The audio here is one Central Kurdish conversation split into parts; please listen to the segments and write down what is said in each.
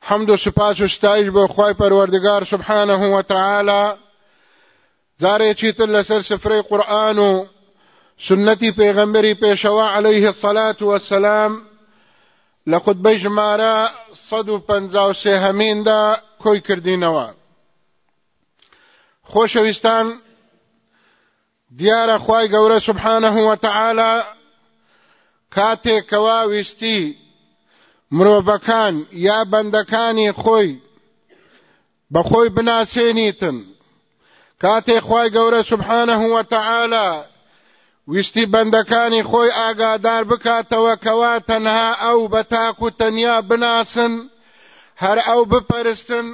حمد و سپاس و ستایش بۆ خوای پەروەردگار سبحانه و تعالی جارێکی تر لەسەر سفرەی قورآن و سنەتی پێغەمبەری پێشەوە عليه الصلاة والسلام لە خطبەی ژمارە 153 هەمیندا کۆی کردینەوە خۆشەویستان دیارە خوای گەورە سبحانه وتعالی کاتێکەوە ویستی مرۆڤەکان یا بەندەکانی خۆی بەخۆی بناسێنیتن کاتێ خوای گەورە سبحانە هوەتەعالا ویستی بەندەکانی خۆی ئاگادار بکاتەوە کەوا تەنها ئەو بە تاک و تەنیا بناسن هەر ئەو بپەرستن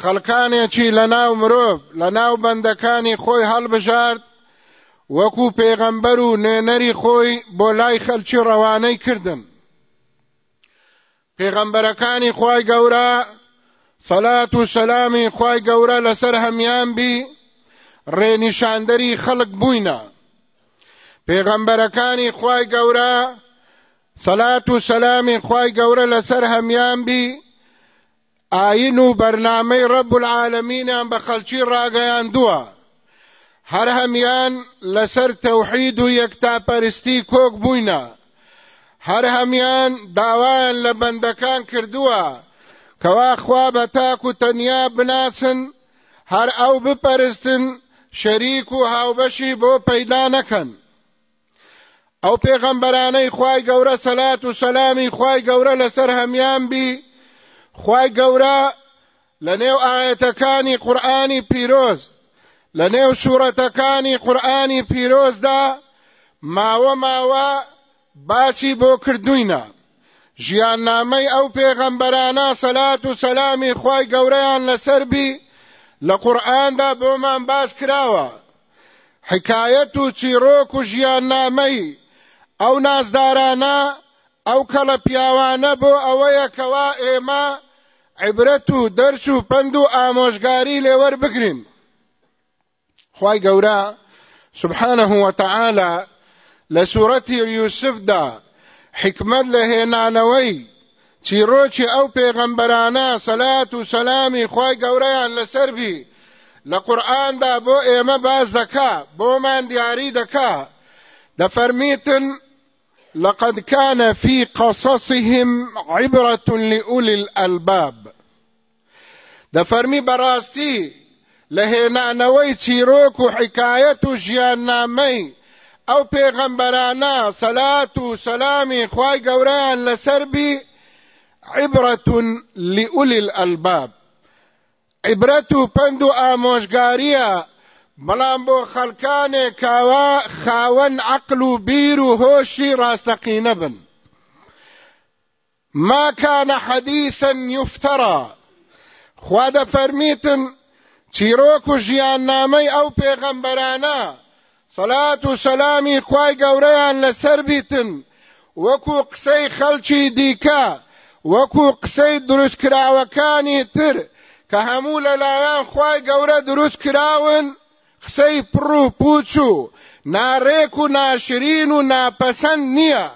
خەڵکانێکی لەناو مرۆڤ لەناو بەندەکانی خۆی هەڵبژارد وەکو پێغەمبەر و نوێنەری خۆی بۆ لای خەلکی ڕەوانەی کردن پێغەمبەرەکانی خوای گەورە سەلات و سەلامی خوای گەورە لەسەر هەمان بی ڕێنیشاندەری خەڵک بووینە پێغەمبەرەکانی خوای گەورە سەلات و سەلامی خوای گەورە لەسەر هەمان بی ئاین و بەرنامەی رب العالمینیان بە خەڵکی راگەیاندووە، هەر هەمیان لەسەر تەوحید و یەکتاپەرستی کۆک بووینە، هەر هەمیان داوایان لە بەندەکان کردووە کەوا خوا بە تاک و تەنیا بناسن، هەر ئەو بپەرستن، شەریک و هاوبەشی بۆ پەیدا نەکەن. ئەو پێغەمبەرانەی خوای گەورە سەلات و سەلامی خوای گەورە لەسەر هەمان بی خوای گەورە لە نێو ئاەتەکانی قورآانی پیرۆز لە نێو سوورەتەکانی قورآانی پیرۆزدا ماوە ماوە باسی بۆ کردوینە ژیاننامەی ئەو پێغەمبەرانە سەلات و سەلامی خوای گەورەیان لەسەر بی لە قورآاندا بۆمان باس کراوە حکایەت و چیڕۆک و ژیاننامەی ئەو نازدارانە، ئەو کەڵە پیاوانە بۆ ئەوەیە کەوا ئێمە عیبرەت و دەرس و پەند و ئامۆژگاری لێ وەربگرین. خوای گەورە سبحانه وتعالى لە سورەتی یوسفدا حکمەت لە هێنانەوەی چیڕۆکی ئەو پێغەمبەرانە سەلات و سەلامی خوای گەورەیان لەسەر بی لە قورئاندا بۆ ئێمە باس دەکا بۆمان دیاری دەکا دەفەرمیتن لقد كان في قصصهم عبرة لأولي الألباب دەفەرمی بەڕاستی لە هێنانەوەی چیرۆک و حیکایەت و ژیاننامەی ئەو پێغەمبەرانە سەلات و سەلامی خوای گەورەیان لەسەر بی عبرە لئولی الالباب عیبرەت و پەند و ئامۆژگارییە بەڵام بۆ خەڵکانێک کاوا خاوەن عەقل و بیر و هۆشی ڕاستەقینە بن ما کان حدیثا یفترا، خوا دەفەرمیتن چیرۆک و ژیاننامەی ئەو پێغەمبەرانە سەلات و سەلامی خوای گەورەیان لەسەر بیتن وەکو قسەی خەلکی دیکە وەکو قسەی دروست کراوەکانی تر کە هەموو لەلایان خوای گەورە دروست کراون قسەی پڕ و پووچ و ناڕێک و ناشرین و ناپەسەند نییە،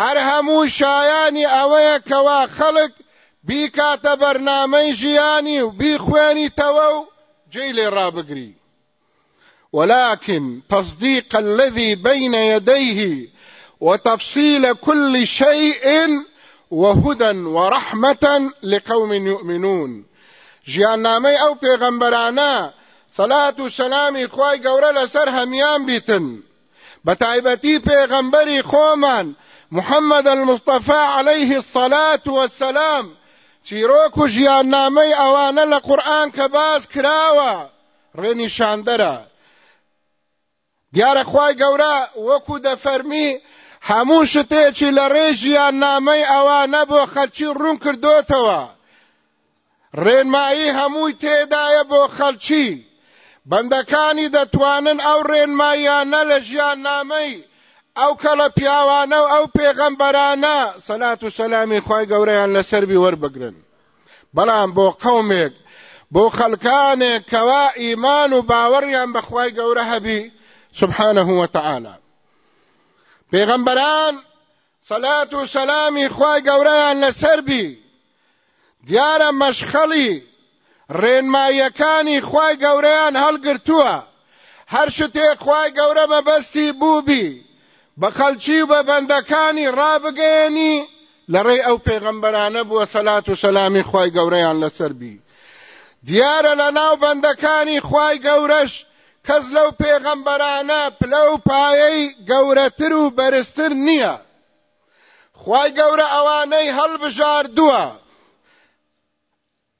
هەر هەموو شایانی ئەوەیە کەوا خەڵک بیکاتە بەرنامەی ژیانی و بیخوێنیتەوە و جێی لێ ڕابگری. ولكن تصدیق الذی بین یدیه وتفصیل كل شیء وهدى ورحمة لقوم یؤمنون ژیاننامەی ئەو پێغەمبەرانە سەلات و سەلامی خوای گەورە لەسەر هەمیان بیتن بەتایبەتی پێغەمبەری خۆمان محمد المصطفی علیه الصلاة والسلام چیرۆک و ژیاننامەی ئەوانە لە قورئان کە باس کراوە ڕێنیشاندەرە دیارە خوای گەورە وەکو دەفەرمی هەموو شتێکی لە ڕێی ژیان نامەی ئەوانە بۆ خەلکی ڕوون کردۆتەوە ڕێنمایی هەمووی تێدایە بۆ خەلکی بەندەکانی دەتوانن ئەو ڕێنماییانە لە ژیان نامەی ئەو کەڵە پیاوانە و ئەو پێغەمبەرانە سەلات و سەلامی خوای گەورەیان لەسەر بی وەربگرن بەڵام بۆ قەومێک بۆ خەلکانێک کەوا ئیمان و باوەڕیان بەخوای گەورە هەبی سبحانه وتعالى پێغەمبەران سەلات و سەلامی خوای گەورەیان لەسەر بی دیارە مەشخەڵی ڕێنماییەکانی خوای گەورەیان هەڵگرتووە هەر شتێک خوای گەورە مەبەستی بووبی بە خەلکی و بە بەندەکانی ڕابگەیەنی لە ڕێی ئەو پێغەمبەرانە بووە سەلات و سەلامی خوای گەورەیان لەسەر بی دیارە لە ناو بەندەکانی خوای گەورەش کەس لەو پێغەمبەرانە پلە و پایەی گەورەتر و بەرزتر نییە خوای گەورە ئەوانەی هەڵبژاردووە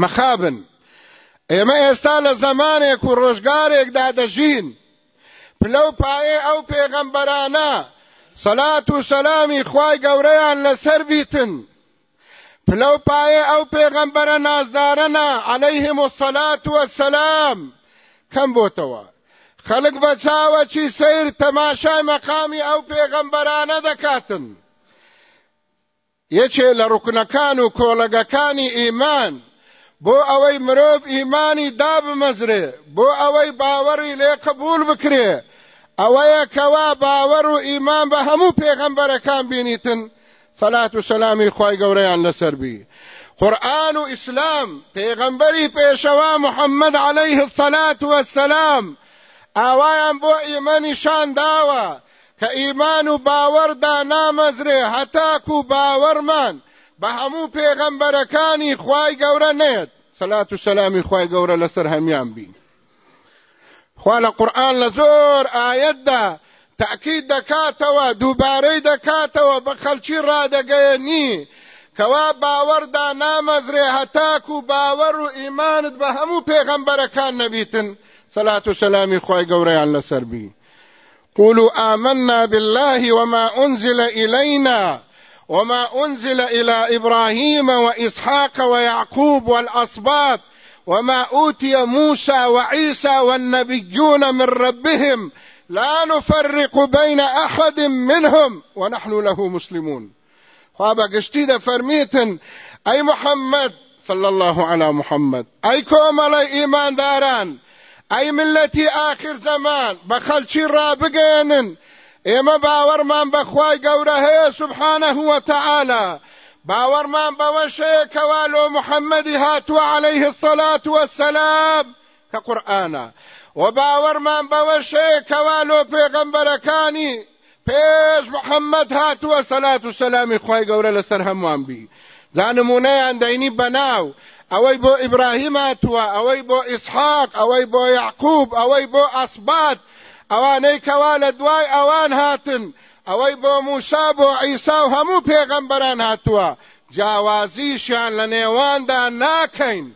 مەخابن ئێمە ئێستا لە زەمانێک و ڕۆژگارێکدا دەژین پلە و پایەی ئەو پێغەمبەرانە سەلات و سەلامی خوای گەورەیان لەسەر بیتن پلە و پایەی ئەو پێغەمبەرە نازدارەنە عەلەیهم الصەلات وەسەلام کەم بۆتەوە خەڵک بە چاوەکی سەیر تەماشای مەقامی ئەو پێغەمبەرانە دەکاتن یەکێ لە ڕوکنەکان و کۆڵەگەکانی ئیمان، بۆ ئەوەی مرۆڤ ئیمانی دابمەزرێ، بۆ ئەوەی باوەڕی لێ قبوڵ بکرێ، ئەوەیە کەوا باوەڕ و ئیمان بە هەموو پێغەمبەرەکان بینیتن سەلات و سەلامی خوای گەورەیان لەسەر بی. قورئان و ئیسلام، پێغەمبەری پێشەوا محمد علیه الصلوة والسلام ئاوایان بۆ ئیمە نیشان داوە، کە ئیمان و باوەڕ دانامەزرێ هەتاکو باوەڕمان بە هەموو پێغەمبەرەکانی خوای گەورە نەیەت سەلات و سەلامی خوای گەورە لەسەر هەمیان بین خوا لە قورآن لە زۆر ئاەتدا تاکید دەکاتەوە دووبارەی دەکاتەوە بە خەلکی ڕادەگەیەنی کەوا باوەڕدا نامەزرێ هەتاک و باوەڕ و ئیمانت بە هەموو پێغەمبەرەکان نەبیتن سەلات و سەلامی خۆی گەورەیان لەسەر بی قولوا آمنا بالله وما أنزل إلينا وما أنزل إلى إبراهيم وإسحاق ويعقوب والأصباط وما أوتي موسى وعيسى والنبيون من ربهم لا نفرق بين أحد منهم ونحن له مسلمون خوا بەگشتی دەفەرمیتن ئەی محەممەد صلی الله علی محەممەد ئەی کۆمەڵەی ئیمانداران ئەی ملەتی ئاخر زەمان بە خەڵکی ڕابگەیەنن ئێمە باوەڕمان بەخوای گەورە هەیە سبحانه وتعالی باوەڕمان بەوەش هەیە کەوا لۆ محەممەدی هاتووە عەلەیه الصەلات وەسەلام کە قورئانە و باوەڕمان بەوەش هەیە کەوا لۆ پێغەمبەرەکانی پێش محمد هاتووە سەلات و سەلامی خوای گەورە لەسەر هەمووان بی جا نمونەیان دەینی بەناو ئەوەی بۆ ئیبراهیم هاتووە ئەوەی بۆ ئیسحاق ئەوەی بۆ یعقوب ئەوەی بۆ ئەسبات ئەوانەی کەوا لە دوای ئەوان هاتن ئەوەی بۆ موسا بۆ عیسا و هەموو پێغەمبەران هاتووە جیاوازیشیان لە نێواندا ناکەین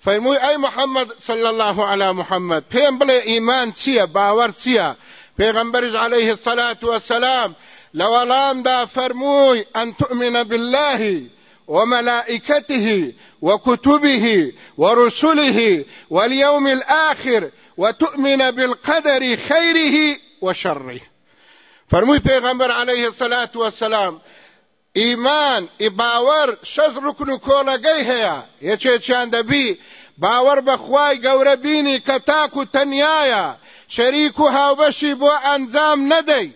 فرموي أي محمد صلى الله على محمد بهم بلا إيمان باور تيا پیغمبرج عليه الصلاة والسلام لولام دا فرموي أن تؤمن بالله وملائكته وكتبه ورسله واليوم الآخر وتؤمن بالقدر خيره وشره فرموي پیغمبر عليه الصلاة والسلام ئیمان، ی باوەر شەش ڕوکن و کۆڵەگەی هەیە، یەکێکیان دەبی باوەڕ بە خوای گەورە بینی کە تاک و تەنیایە، شەریک و هاوبەشی بۆ ئەنجام نەدەی،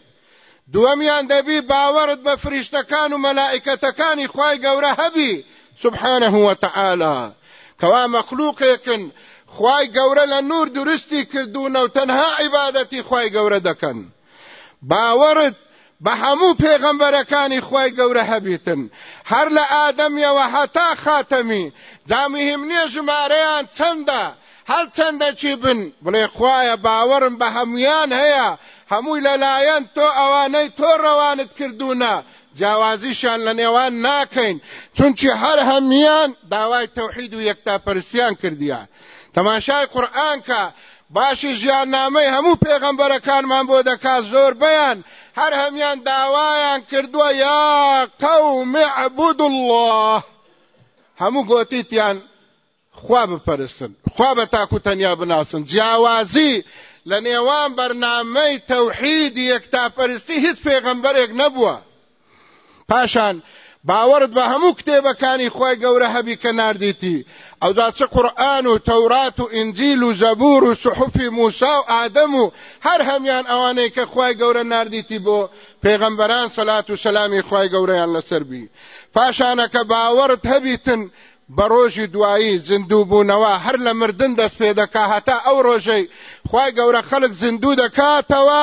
دووەمیان دەبی باوەڕت بە فریشتەکان و مەلائیکەتەکانی خوای گەورە هەبی سبحانە وتعالی کەوا مەخلوقێکن خوای گەورە لە نور دورستی کردونەو تەنها عیبادەتی خوای گەورە دەکەن. باوەڕت بە هەموو پێغەمبەرەکانی خوای گەورە هەبیتن هەر لە ئادەمیەوە هەتا خاتەمی جا مهم نیە ژمارەیان چەندە هەر چەندەکی بن بڵێ خوایە باوەڕم بە هەمویان هەیە هەمووی لەلایەن تۆ ئەوانەی تۆ ڕەوانت کردوونە جیاوازیشیان لە نێوان ناکەین چونکی هەر هەمویان داوای تەوحید و یەکتاپەرستیان کردیان تەماشای قورئان کە باشی ژیان نامەی هەموو پێغەمبەرەکانمان بۆ دەکات زۆربەیان هەر هەمیان داوایان کردووە یا قەوم اعبدوا الله هەموو گۆتیتیان خوا بپەرستن خوا بە تاکو تەنیا بناسن جیاوازی لە نێوان بەرنامەی تەوحید یەکتاپەرستی هیچ پێغەمبەرێک نەبووە پاشان باوەڕت بە هەموو کتێبەکانی خوای گەورە هەبی کە ناردیتی ئەوجا چ قورئان و تەورات و ئینجیل و زەبور و سحفی موسا و ئادەم و هەر هەمان ئەوانەی کە خوای گەورە ناردیتی بۆ پێغەمبەران سەلات و سەلامی خوای گەورەیان لەسەر بی پاشانەکە باوەڕت هەبیتن بە ڕۆژی دوایی زیندووبوونەوە هەر لە مردن دەست پێ دەکا هەتا ئەو ڕۆژەی خوای گەورە خەڵک زیندوو دەکاتەوە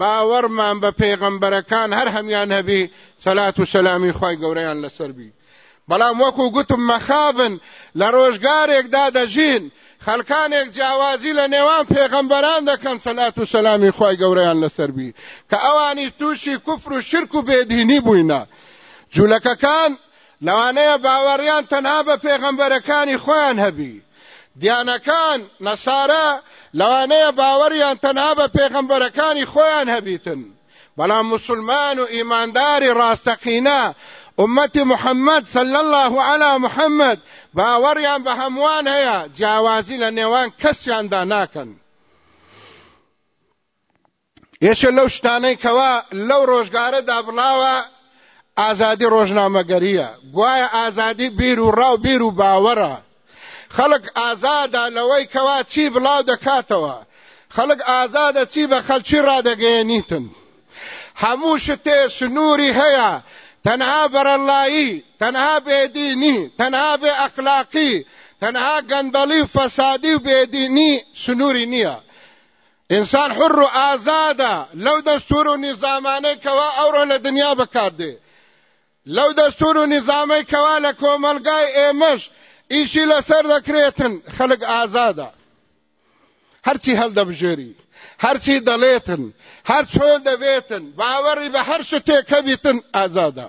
باوەڕمان بە پێغەمبەرەکان هەر هەمیان هەبی سەلات و سەلامی خوای گەورەیان لەسەر بی بەڵام وەکو گوتم مەخابن لە ڕۆژگارێکدا دەژین خەلکانێک جیاوازی لە نێوان پێغەمبەران دەکەن سەلات و سەلامی خوای گەورەیان لەسەر بی کە ئەوانی تووشی کوفر و شرک و بێدینی بووینە جوولەکەکان لەوانەیە باوەڕیان تەنها بە پێغەمبەرەکانی خۆیان هەبی، دیانەکان، نەسارا، لەوانەیە باوەڕیان تەنها بە پێغەمبەرەکانی خۆیان هەبیتن، بەڵام موسڵمان و ئیمانداری ڕاستەقینە، ئوممەتی محەممەد، صلی اللە علی محمد، باوەڕیان بە هەمووان هەیە، جیاوازی لە نێوان کەسیاندا ناکەن. یەکێ لەو شتانەی کەوا لەو ڕۆژگارەدا بڵاوە ئازادی ڕۆژنامەگەریە گوایە ئازادی بیر و ڕاو بیر و باوەڕە خەڵک ئازادە لەوەی کەوا چی بڵاو دەکاتەوە خەڵک ئازادە چی بە خەلکی ڕادەگەیەنیتن هەموو شتێ سنووری هەیە تەنها بەرەڵایی تەنها بێدینی تەنها بێ ئەخلاقی تەنها گەندەڵی و فەسادی و بێدینی سنووری نییە ئینسان حور و ئازادە لەو دەستور و نیزامانەی کەوا ئەوڕۆ لە دنیا بەکاردێ. لەو دەستور و نیزامەی کەوا لە کۆمەڵگای ئێمەش ئیشی لەسەر دەکرێتن خەلک ئازادە. هەرچی هەلدەبژێری، هەرچی دەڵێتن، هەر چۆن دەبێتن، باوەڕی بە هەر شتێک هەبیتن ئازادە.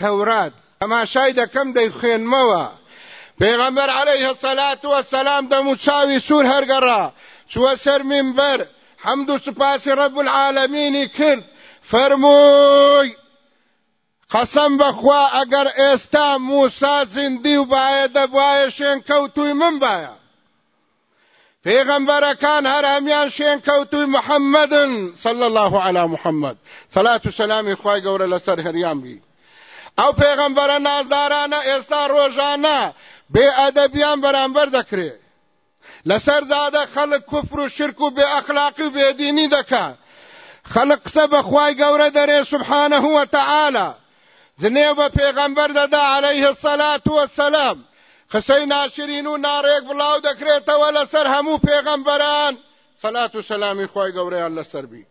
تەورات تەماشای دەکەم دەیخوێنمەوە پێغەمبەر علیه الصلاة والسلام دەموچاوی سوور هەرگەڕا چووە سەر مینبەر حەمد و سوپاسی رب العالمینی کرد فەرمووی قەسەم بەخوا ئەگەر ئێستا موسا زیندی و بایە دەبوایە شوێنکەوتووی من بایە پێغەمبەرەکان هەر هەمیان شوێنکەوتووی محەممەدن صلی الله علی محەممەد سەلات و سەلامی خوای گەورە لەسەر هەریان بی ئەو پێغەمبەرە نازدارانە ئێستا ڕۆژانە بێ ئەدەبیان بەرامبەر دەکرێ لەسەر دادە خەڵک کوفر و شرک و بێ ئەخلاقی و بێدینی دەکا خەڵک قسە بەخوای گەورە دەرێ سبحانه وتعالی جنێو بە پێغەمبەر دەدا علیە الصلوە والسلام، قسەی ناشرین و ناڕێک بڵاو دەکرێتەوە لەسەر هەموو پێغەمبەران سەلات و سەلامی خوای گەورەیان لەسەر بی.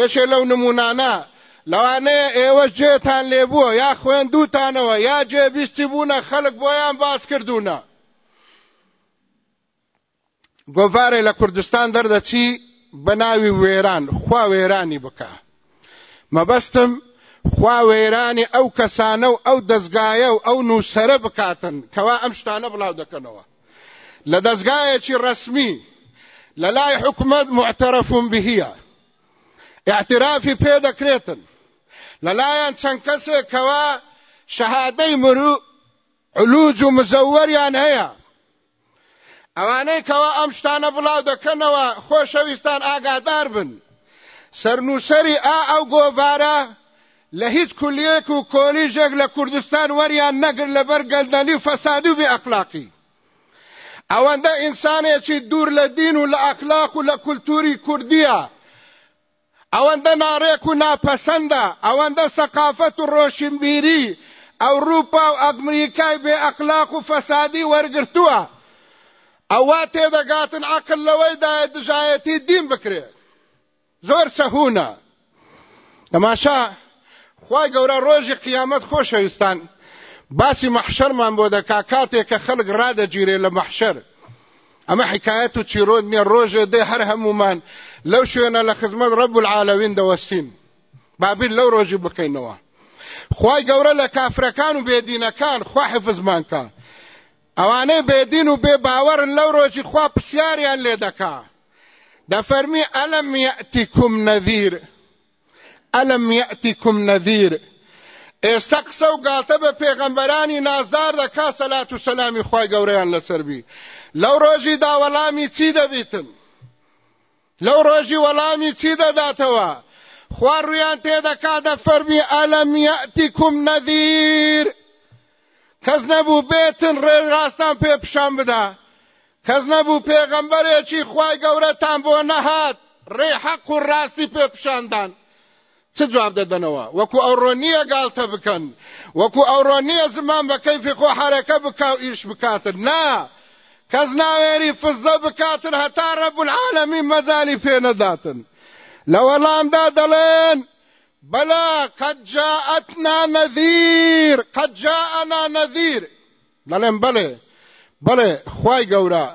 یەکێ لەو نمونانە لەوانەیە ئێوەش جێتان لێبووە یا خوێندوتانەوە یا جێبیستی بوونە خەلک بۆیان باس کردوونە. گۆڤارێ لە کوردستان دەردەچی بە ناوی وێران خوا وێرانی بکا مەبەستم خوا وێرانی ئەو کەسانە و ئەو دەستگایە و ئەو نووسەرە بکاتن کەوا ئەم شتانە بڵاو دەکەنەوە لە دەستگایەکی ڕەسمی لە لای حکومت معتەرەفون بهیە اعترافی پێ دەکرێتن لەلایەن چەند کەسێکەوە شەهادەی مرو علوج و مزەوەریان هەیە. ئەوانەی کەوا ئەم شتانە بڵاو دەکەنەوە خۆشەویستان ئاگادار بن سەرنووسەری ئا ئەو گۆڤارە لە هیچ کولیەک و کۆلیژێک لە کوردستان وەریان نەگرت لەبەر گەندەلی و فەسادی و بێ ئەخلاقی ئەوەندە ئینسانێکی دوور لە دین و لە ئەخلاق و لە کولتووری کوردیە ئەوەندە ناڕێک و ناپەسەندە، ئەوەندە سەقافەت و ڕۆشنبیریی ئەوڕوپا و ئەقمریکای بێ ئەقلاق و فەسادی وەرگرتووە، ئەوا تێدەگاتن عەقل لەوەیدایە دژایەتی دین بکرێ. زۆر سەهوونە. تەماشا خوای گەورە ڕۆژی قیامەت خۆشەویستان باسی مەحشەرمان بۆ دەکا کاتێ کە خەڵک ڕادەگیرێ لە مەحشەر، ئەمە حکایەت و چیرۆک نییە ڕۆژێ دێ هەر هەمومان لەو شوێنە لە خزمەت ڕەب العالەوین دەوەستین بابیر لەو ڕۆژی بکەینەوە خوای گەورە لە کافرەکان و بێدینەکان خوا حفزمان کە ئەوانەی بێدین و بێ باوەرن لەو ڕۆژی خوا پرسیاریان لێ دەکا دەفەرمی ئەلم یەتیکم نەذیر الم یاتیکم نذیر ئێستا قسە و گاڵتە بە پێغەمبەرانی نازدار دەکا سەلات و سەلامی خوای گەورەیان لەسەر بی لەو ڕۆژی دا وەڵامی چی دەبیتن لەو ڕۆژی وەڵامی چی دەداتەوە خوا ڕویان تێدەکا دەفەرمی ئەلەم یەتیکم نەذیر کەس نەبوو بێتن ڕێراستان پێ پیشان بدا کەس نەبوو پێغەمبەرێکی خوای گەورەتان بۆ نەهات ڕێی حەق و ڕاستی پێ پیشاندان چ جواب دەدەنەوە وەکو ئەوڕۆ نییە گاڵتە بکەن وەکو ئەوڕۆ نییە زمان بە کەیفی خۆ حەرەکە بکا و ئیش بکاتن نا کەس ناوێری فزە بکاتن هەتا ڕەب العالەمین مەجالی پێ نەداتن لە وەڵامدا دەڵێن بەلا قد جاءتنا نذیر قد جاءنا نذیر دەڵێن بەڵێ بەڵێ خوای گەورە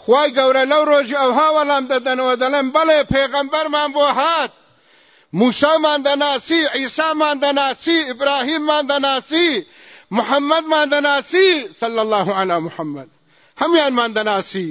خوای گەورە لەو ڕۆژی ئەوها وەڵام دەدەنەوە دەڵێن بەڵێ پێغەمبەرمان بۆ هات موسامان دەناسی عیسامان دەناسی ئیبراهیممان دەناسی محەممەدمان دەناسی صلی الله علی محەممەد هەمویانمان دەناسی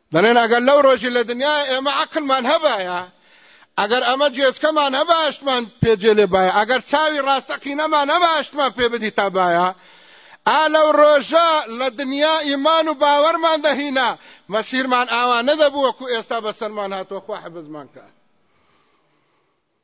دەڵێن ئەگەر لەو ڕۆژی لە دنیای ئێمە عەقلمان هەبایە ئەگەر ئەمە گوێچکەمان هەبایە شتمان پێ جێ لێ بایە ئەگەر چاوی ڕاستەقینەمان هەبایە شتمان پێ بدیتابایە ئا لەو ڕۆژە لە دنیا ئیمان و باوەرمان دەهینا مەسیرمان ئاوا نەدەبوو وەکو ئێستا بەسەرمان هاتووە خوا حەفزمان کە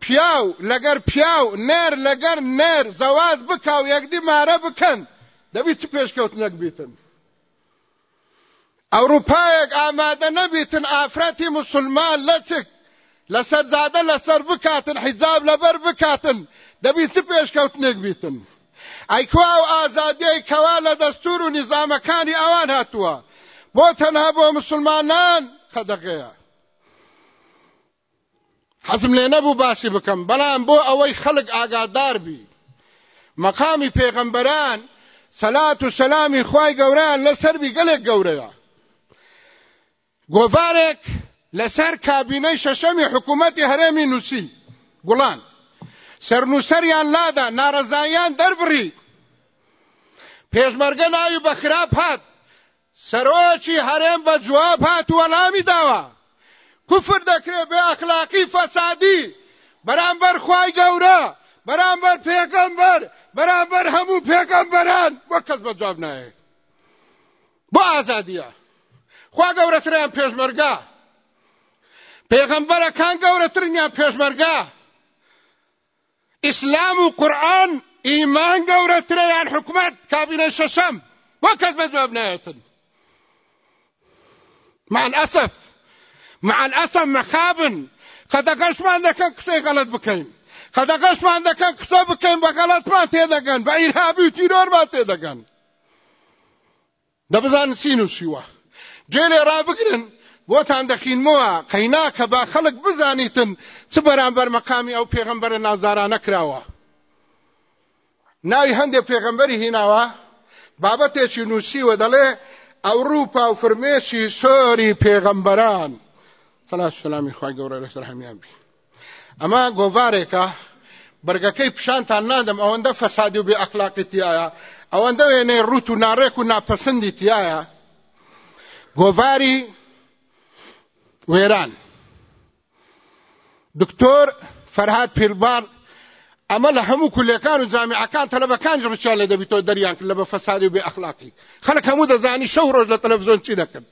پیاو لەگەر پیاو نەر لەگەر نەر زەواج بکاو یەکدی مارە بکەن دەبی چ پێشکەوتنەک بیتن ئەوروپایەک ئامادە نەبیتن ئافرەتی مسلمان لەچک لەسەر جادە لەسەر بکاتن حیجاب لەبەر بکاتن دەبی چ پێشکەوتنێک بیتن ئەیکوا و ئازادیەی کەوا لە دەستور و نیزامەکانی ئەوان هاتووە بۆ تەنها بۆ مسلمانان قەدەغەیە حەزم لێ نەبوو باسی بکەم بەڵام بۆ ئەوەی خەڵک ئاگادار بی مەقامی پێغەمبەران سەلات و سەلامی خوای گەورەیان لەسەر بی گەلێک گەورەیە گۆڤارێک لەسەر کابینەی شەشەمی حکوومەتی هەرێمی نووسی گوڵان سەرنووسەریان لادا ناڕەزاییان دەربڕی پێشمەرگە ناوی بە خراپ هات سەرۆکی هەرێم بە جواب هات و وەڵامی داوە، کوفر دەکرێت بێ ئەخلاقی فەسادی بەرامبەر خوای گەورە، بەرامبەر پێغەمبەر، بەرامبەر هەموو پێغەمبەران بۆ کەس بە جواب نایەت. بۆ ئازادیە خوا گەورەترە یان پێشمەرگە؟ پێغەمبەرەکان گەورەترن یان پێشمەرگە؟ ئیسلام و قورئان ئیمان گەورەترە یان حکومەت کابینەی شەشەم بۆ کەس بە جواب نایەتن مع الاسف مع الاسف مەخابن قەدەغەشمان دەکەن قسەی غەڵەت بکەین قەدەغەشمان دەکەن قسە بکەین بە غەڵەتمان تێدەگەن بە ئیرهابی و تیرۆرمان تێدەگەن دە بزانن چی نووسیوە گوێ لێ ڕابگرن بۆتان دەخینمەوە قەیناکە با خەڵک بزانیتن چ بەرامبەر مەقامی ئەو پێغەمبەرە نازدارانە کراوە ناوی هەندێک پێغەمبەری هیناوە بابەتێکی نووسیوە دەڵێ ئەوروپا و فرمێسی سۆری پێغەمبەران سەلات سلامی خوای گەورە لەسەر هەمیان بی ئەمە گۆڤارێکە بەرگەکەی پیشانتان نادەم ئەوەندە فەسادی و بێ ئەخلاقی تایە ئەوەندە وێنەی ڕوت و ناڕێک و ناپەسندی تایە گۆڤاری وێران دکتۆر فەرهاد پیربار ئەمە لە هەموو کولەکان و جامیعەکان تەلەبەکان ڕچیان لێ دەبیتەوە دەریان کرد لە بە فەسادی و بێ ئەخلاقی خەڵک هەموو دەزانی شەو ڕۆژ لە تەلەڤزیۆن چی دەکرد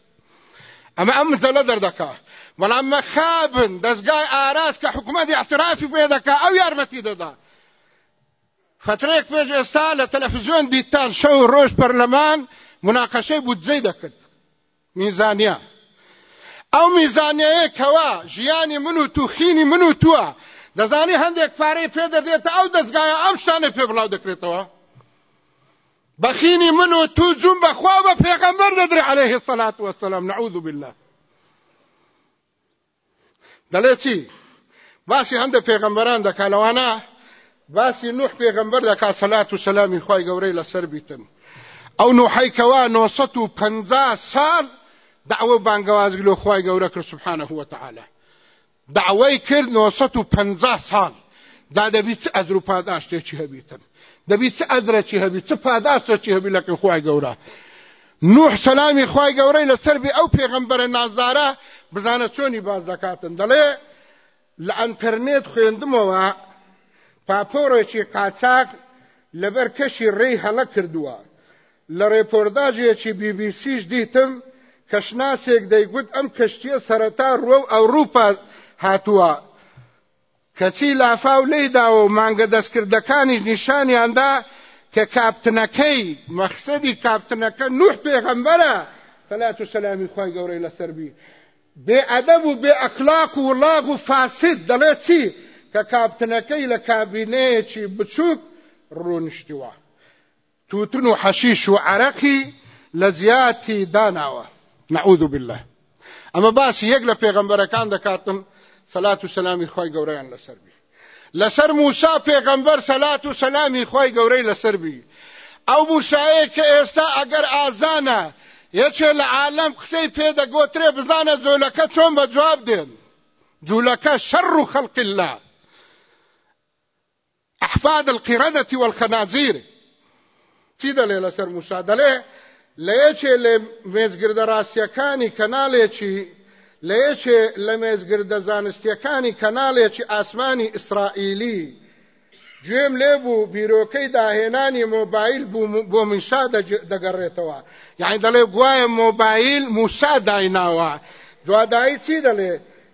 ئەمە ئەم مجەلە دەردەکا بەڵام مەخابن دەستگای ئاراس کە حکوومەت احترافی پێ دەکا ئەو یارمەتی دەدا فترەیەک پێش ئێستا لە تەلەفزیۆن دیتان شەو ڕۆژ پەرلەمان مناقەشەی بودجەی دەکرد میزانیا ئەو میزانەیە کەوا ژیانی من و توخینی من و تووە دەزانی هەندێک پارەی پێ دەدێتە ئەو دەستگایە ئەم شتانە پێ بڵاو دەکرێتەوە بەخینی من و تو جون بە خوا بە پێغەمبەر دەدرێ علیه الصلاة والسلام نعوذ بالله دەڵێ چی باسی هەندە پێغەمبەران دەکا لەوانە باسی نوح پێغەمبەر دەکا سەلات و سەلامی خی گەورەی لەسەر بیتن ئەو نوحی کەوا 950 سال دعوە بانگەوازی لۆ خی گەورە کرد سبحانە هو تعاالە داوای کرد نۆ سەد و پەنجا ساڵ دا دەبی چ ئەجر و پاداشتێکی هەبیتن دەبی چ ئەجرەکی هەبی چ پاداشتێکی هەبی لەکن خوای گەورە نوح سەلامی خوای گەورەی لەسەر بێ ئەو پێغەمبەرە نازدارە بزانە چۆنی باز دەکاتن دەڵێ لە ئەنتەرنێت خوێندمەوە پاپۆڕێکی قاچاق لەبەر کەشی ڕێی هەڵە کردووە لە رێپۆرتاجێکی بی بی سیش دیتم کەشناسێک دەیگوت ئەم کەشتییە سەرەتا رووەو ئەوروپا هاتووە کەچی لافاو لێی داوەو مانگە دەستکردەکانیش نیشانیان دا کە کاپتنەکەی، مەخسەدی کاپتنەکە نوح پێغەمبەرە، سەلات و سەلامی خوای گەورەی لەسەر بی، بێ ئەدەب و بێ ئەخلاق و وڵاغ و فاسد دەڵێت چی کە کاپتنەکەی لە کابینەیەکی بچووک روونیشتووە توتن و حەشیش و عەرەقی لە جیاتی داناوە نعوذ باللە ئەمە باسی یەک لە پێغەمبەرەکان دەکاتن سەلات و سەلامی خوای گەورەیان لەسەر بی لەسەر موسا پێغەمبەر سەلات و سەلامی خوای گەورەی لەسەر بی ئەو موسایە کە ئێستا ئەگەر ئازانە یەکێ لە عالم قسەی پێ دەگۆترێ بزانە جۆلەکە چۆن بە جواب دێن جوولەکە شەڕ و خەلقی الله احفاد القردة والخنازیر چی دەلێ لەسەر موسا دەلێ لە یەکێ لە مێزگردە راستیەکانی کەنالێکی لە یەکێ لە مێزگردە زانستیەکانی کەنالێکی ئاسمانی ئیسرائیلی گوێم لێ بوو بیرۆکەی داهێنانی مۆبایل بۆ موسا دەگەڕێتەوە یعنی دەلێ گوایە مۆبایل موسا دایناوە دوادایی چی دەلێ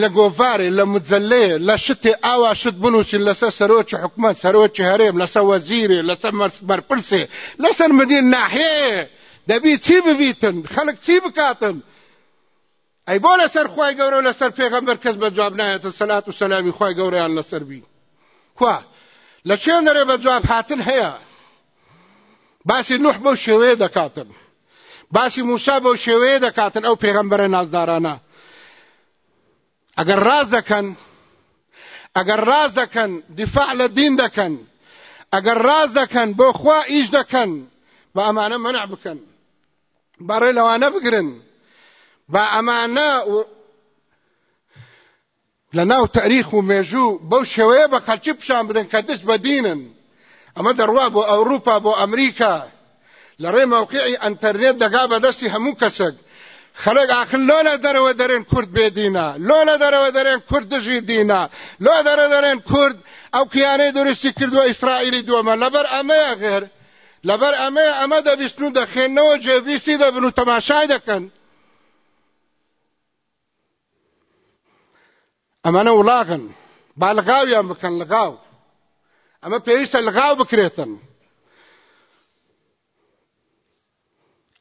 لە گۆڤارێ، لە مجەلەیێ، لە شتێ ئاوا شت بنووسین لەسەر سەرۆکی حکومەت، سەرۆکی هەرێم، لەسەر وەزیرێ، لەسەر بەرپرسێ، لەسەر مدیر ناحیەیێ، دەبی چی ببیتن؟ خەلک چی بکاتن؟ ئەی بۆ لەسەر خوای گەورە و لەسەر پێغەمبەر کەس بە جواب نایەتن سەلات و سەلامی خوای گەورەیان لەسەر بی؟ کوا؟ لە چێندەرێ بە جواب هاتن هەیە؟ باسی نوح بەو شێوەیە دەکاتن. باسی موسا بەو شێوەیە دەکاتن ئەو پێغەمبەرە نازدارانە ئەگەر ڕاز دەکەن ئەگەر ڕاز دەکەن دیفاع لە دین دەکەن ئەگەر ڕاز دەکەن بۆ خوا ئیش دەکەن بە ئەمانە منع بکەن بەڕێ لەوانە بگرن بە ئەمانە لەناو تاریخ و مێژوو بەو شێوەیە بە خەڵکی پیشان بدەن کە دژ بە دینن، ئەمە دەڕوا بۆ ئەوروپا بۆ ئەمریکا، لە ڕێی مەوقیعی ئەنتەرنێت دەگا بە دەستی هەموو کەسێک، خەڵک ئاخر لۆ لە دەرەوە دەرێن کورد بێ دینە، لۆ لە دەرەوە دەرێن کورد دژی دینە، لۆ دەرە دەرێن کورد ئەو کیانەی دروستی کردوە ئیسرائیلی دووەمە، لەبەر ئەمەیە غێر لەبەر ئەمەیە ئەمە دەبیستن و دەخوێننەوە جێ بیستی دەبن و تەماشای دەکەن. ئەمانە وڵاغن با لغاویان بکەن لغاو ئەمە پێویستە لغاو بکرێتن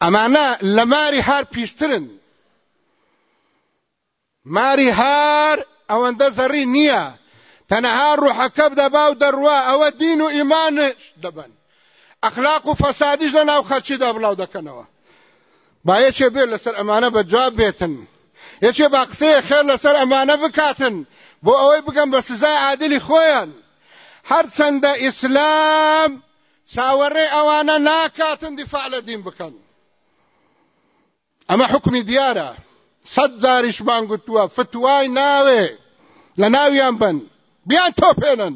ئەمانە لە ماری هار پیسترن ماری هار ئەوەندە زەڕی نییە تەنەها ڕوحەکە دەبا و دەڕوا ئەوە دین و ئیمانش دەبن ئەخلاق و فەسادیش لە ناو خەلکی دابڵاو دەکەنەوە با یەکێ بێت لەسەر ئەمانە بەدواب بێتن یەکێ با قسەیە خێر لەسەر ئەمانە بکاتن بۆ ئەوەی بگەم بە سزای عادلی خۆیان هەرچەندە ئیسلام چاوەڕێ ئەوانە ناکاتن دیفاع لە دین بکەن ئەمە حکمی دیارە سەد جاریشمان گوتووە فتوای ناوێ لە ناویان بن بیان تۆپێنن